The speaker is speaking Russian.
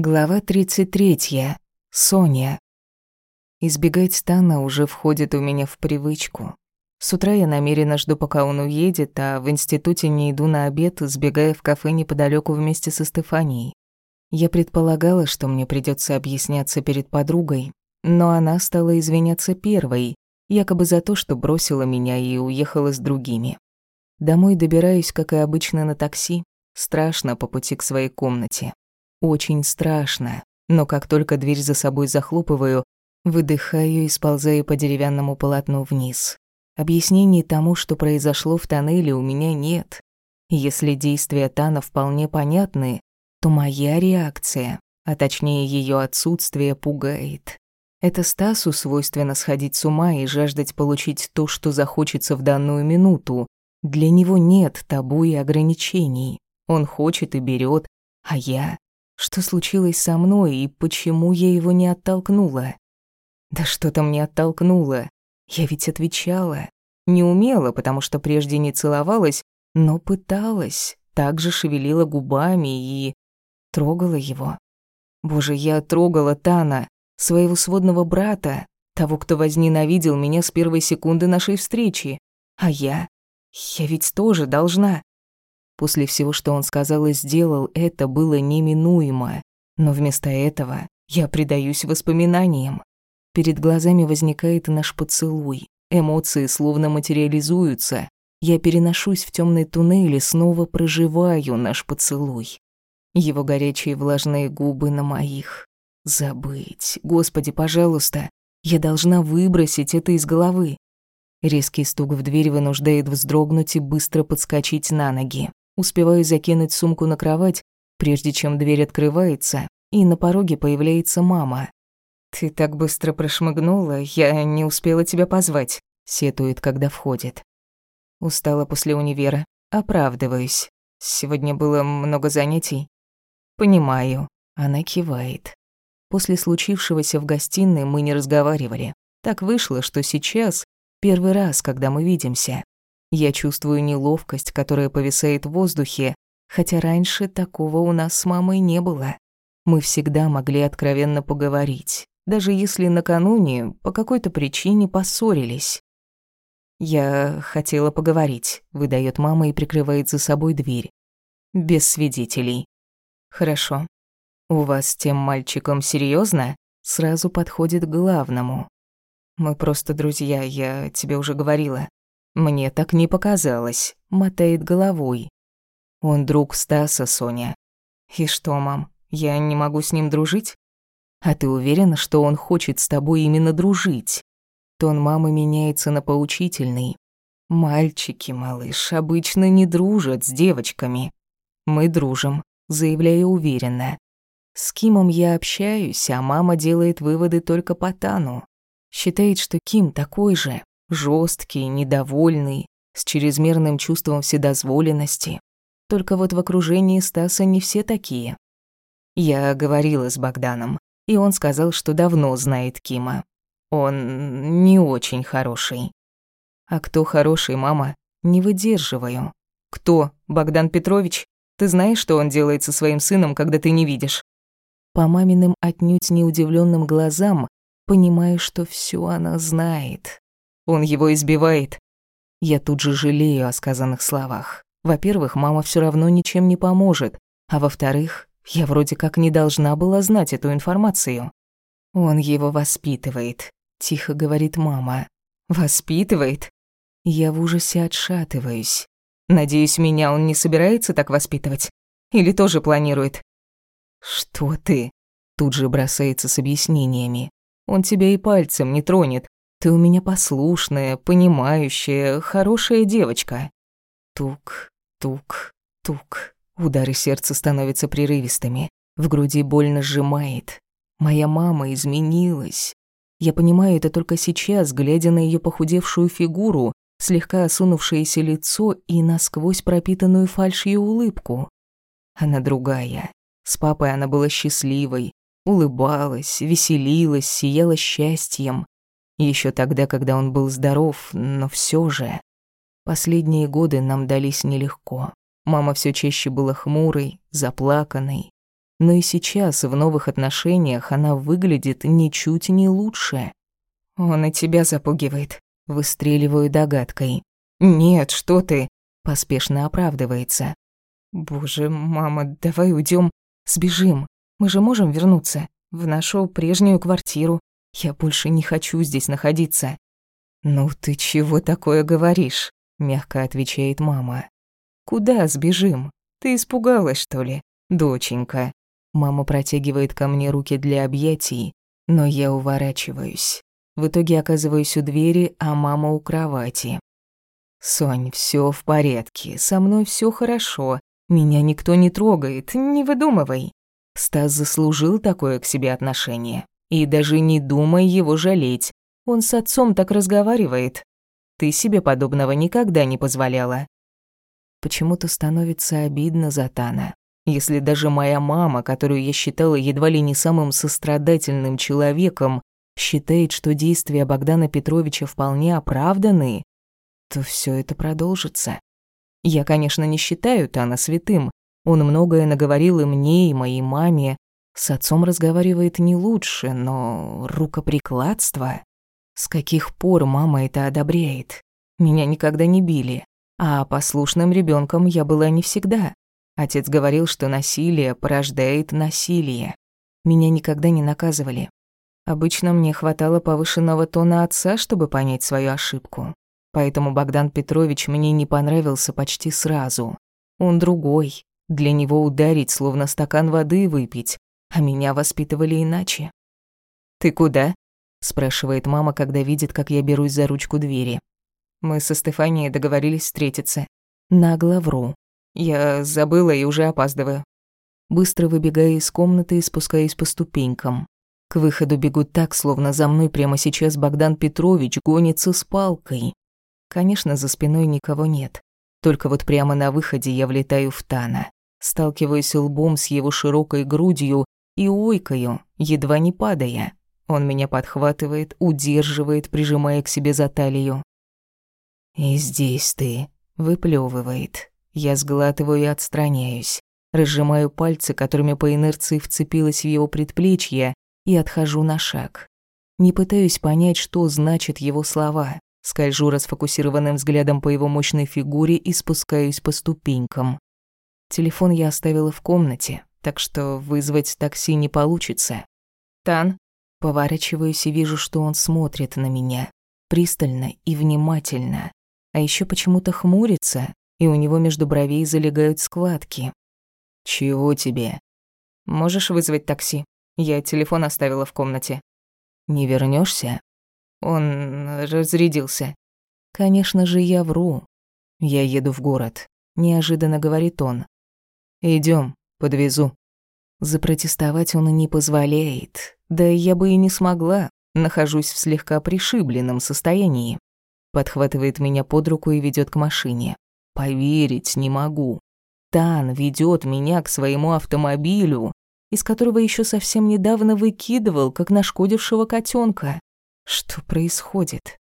Глава 33. Соня. Избегать стана уже входит у меня в привычку. С утра я намеренно жду, пока он уедет, а в институте не иду на обед, сбегая в кафе неподалеку вместе со Стефанией. Я предполагала, что мне придется объясняться перед подругой, но она стала извиняться первой, якобы за то, что бросила меня и уехала с другими. Домой добираюсь, как и обычно, на такси. Страшно по пути к своей комнате. Очень страшно, но как только дверь за собой захлопываю, выдыхаю и сползаю по деревянному полотну вниз. Объяснений тому, что произошло в тоннеле, у меня нет. Если действия Тана вполне понятны, то моя реакция, а точнее ее отсутствие, пугает. Это Стасу свойственно сходить с ума и жаждать получить то, что захочется в данную минуту. Для него нет табу и ограничений. Он хочет и берет, а я что случилось со мной и почему я его не оттолкнула? Да что-то мне оттолкнуло. Я ведь отвечала. Не умела, потому что прежде не целовалась, но пыталась. Также шевелила губами и... трогала его. Боже, я трогала Тана, своего сводного брата, того, кто возненавидел меня с первой секунды нашей встречи. А я? Я ведь тоже должна. После всего, что он сказал и сделал, это было неминуемо. Но вместо этого я предаюсь воспоминаниям. Перед глазами возникает наш поцелуй. Эмоции словно материализуются. Я переношусь в темный туннель и снова проживаю наш поцелуй. Его горячие влажные губы на моих. Забыть. Господи, пожалуйста. Я должна выбросить это из головы. Резкий стук в дверь вынуждает вздрогнуть и быстро подскочить на ноги. Успеваю закинуть сумку на кровать, прежде чем дверь открывается, и на пороге появляется мама. «Ты так быстро прошмыгнула, я не успела тебя позвать», — сетует, когда входит. Устала после универа. Оправдываюсь. Сегодня было много занятий. Понимаю. Она кивает. После случившегося в гостиной мы не разговаривали. Так вышло, что сейчас первый раз, когда мы видимся. Я чувствую неловкость, которая повисает в воздухе, хотя раньше такого у нас с мамой не было. Мы всегда могли откровенно поговорить, даже если накануне по какой-то причине поссорились. «Я хотела поговорить», — выдает мама и прикрывает за собой дверь. «Без свидетелей». «Хорошо. У вас с тем мальчиком серьезно? Сразу подходит к главному. «Мы просто друзья, я тебе уже говорила. Мне так не показалось, мотает головой. Он друг Стаса, Соня. И что, мам, я не могу с ним дружить? А ты уверена, что он хочет с тобой именно дружить? Тон мамы меняется на поучительный. Мальчики, малыш, обычно не дружат с девочками. Мы дружим, заявляю уверенно. С Кимом я общаюсь, а мама делает выводы только по Тану. Считает, что Ким такой же, жесткий, недовольный, с чрезмерным чувством вседозволенности. Только вот в окружении Стаса не все такие. Я говорила с Богданом, и он сказал, что давно знает Кима. Он не очень хороший. А кто хороший, мама? Не выдерживаю. Кто? Богдан Петрович? Ты знаешь, что он делает со своим сыном, когда ты не видишь? По маминым отнюдь неудивленным глазам понимаю, что все она знает. Он его избивает. Я тут же жалею о сказанных словах. Во-первых, мама все равно ничем не поможет, а во-вторых, я вроде как не должна была знать эту информацию. Он его воспитывает, тихо говорит мама. Воспитывает? Я в ужасе отшатываюсь. Надеюсь, меня он не собирается так воспитывать? Или тоже планирует? Что ты? Тут же бросается с объяснениями. Он тебя и пальцем не тронет, ты у меня послушная, понимающая, хорошая девочка. Тук, тук, тук. Удары сердца становятся прерывистыми. В груди больно сжимает. Моя мама изменилась. Я понимаю это только сейчас, глядя на ее похудевшую фигуру, слегка осунувшееся лицо и насквозь пропитанную фальшью улыбку. Она другая. С папой она была счастливой, улыбалась, веселилась, сияла счастьем. Еще тогда, когда он был здоров, но все же. Последние годы нам дались нелегко. Мама все чаще была хмурой, заплаканной. но и сейчас в новых отношениях она выглядит ничуть не лучше. «Он и тебя запугивает», — выстреливаю догадкой. «Нет, что ты», — поспешно оправдывается. «Боже, мама, давай уйдем, сбежим. Мы же можем вернуться в нашу прежнюю квартиру. Я больше не хочу здесь находиться». «Ну ты чего такое говоришь?» — мягко отвечает мама. «Куда сбежим? Ты испугалась, что ли, доченька?» Мама протягивает ко мне руки для объятий, но я уворачиваюсь. В итоге оказываюсь у двери, а мама у кровати. «Сонь, все в порядке, со мной все хорошо. Меня никто не трогает, не выдумывай. Стас заслужил такое к себе отношение. И даже не думай его жалеть. Он с отцом так разговаривает. Ты себе подобного никогда не позволяла. Почему-то становится обидно за Тана. Если даже моя мама, которую я считала едва ли не самым сострадательным человеком, считает, что действия Богдана Петровича вполне оправданы, то все это продолжится. Я, конечно, не считаю Тана святым. Он многое наговорил и мне, и моей маме. С отцом разговаривает не лучше, но рукоприкладство... С каких пор мама это одобряет? Меня никогда не били, а послушным ребенком я была не всегда. Отец говорил, что насилие порождает насилие. Меня никогда не наказывали. Обычно мне хватало повышенного тона отца, чтобы понять свою ошибку. Поэтому Богдан Петрович мне не понравился почти сразу. Он другой. Для него ударить, словно стакан воды выпить. А меня воспитывали иначе. «Ты куда?» – спрашивает мама, когда видит, как я берусь за ручку двери. Мы со Стефанией договорились встретиться. Нагло вру. Я забыла и уже опаздываю. Быстро выбегаю из комнаты и спускаюсь по ступенькам. К выходу бегу так, словно за мной прямо сейчас Богдан Петрович гонится с палкой. Конечно, за спиной никого нет. Только вот прямо на выходе я влетаю в Тана. Сталкиваюсь лбом с его широкой грудью и ойкаю, едва не падая. Он меня подхватывает, удерживает, прижимая к себе за талию. «И здесь ты», — выплёвывает. Я сглатываю и отстраняюсь. Разжимаю пальцы, которыми по инерции вцепилась в его предплечье, и отхожу на шаг. Не пытаюсь понять, что значат его слова. Скольжу расфокусированным взглядом по его мощной фигуре и спускаюсь по ступенькам. Телефон я оставила в комнате, так что вызвать такси не получится. «Тан?» Поворачиваюсь и вижу, что он смотрит на меня. Пристально и внимательно. А еще почему-то хмурится, и у него между бровей залегают складки. «Чего тебе?» «Можешь вызвать такси?» Я телефон оставила в комнате. Не вернешься? Он разрядился. Конечно же, я вру. Я еду в город. Неожиданно говорит он. Идем, подвезу. Запротестовать он не позволяет. Да я бы и не смогла. Нахожусь в слегка пришибленном состоянии. Подхватывает меня под руку и ведет к машине. Поверить не могу. Тан ведет меня к своему автомобилю, из которого еще совсем недавно выкидывал, как нашкодившего котенка. Что происходит?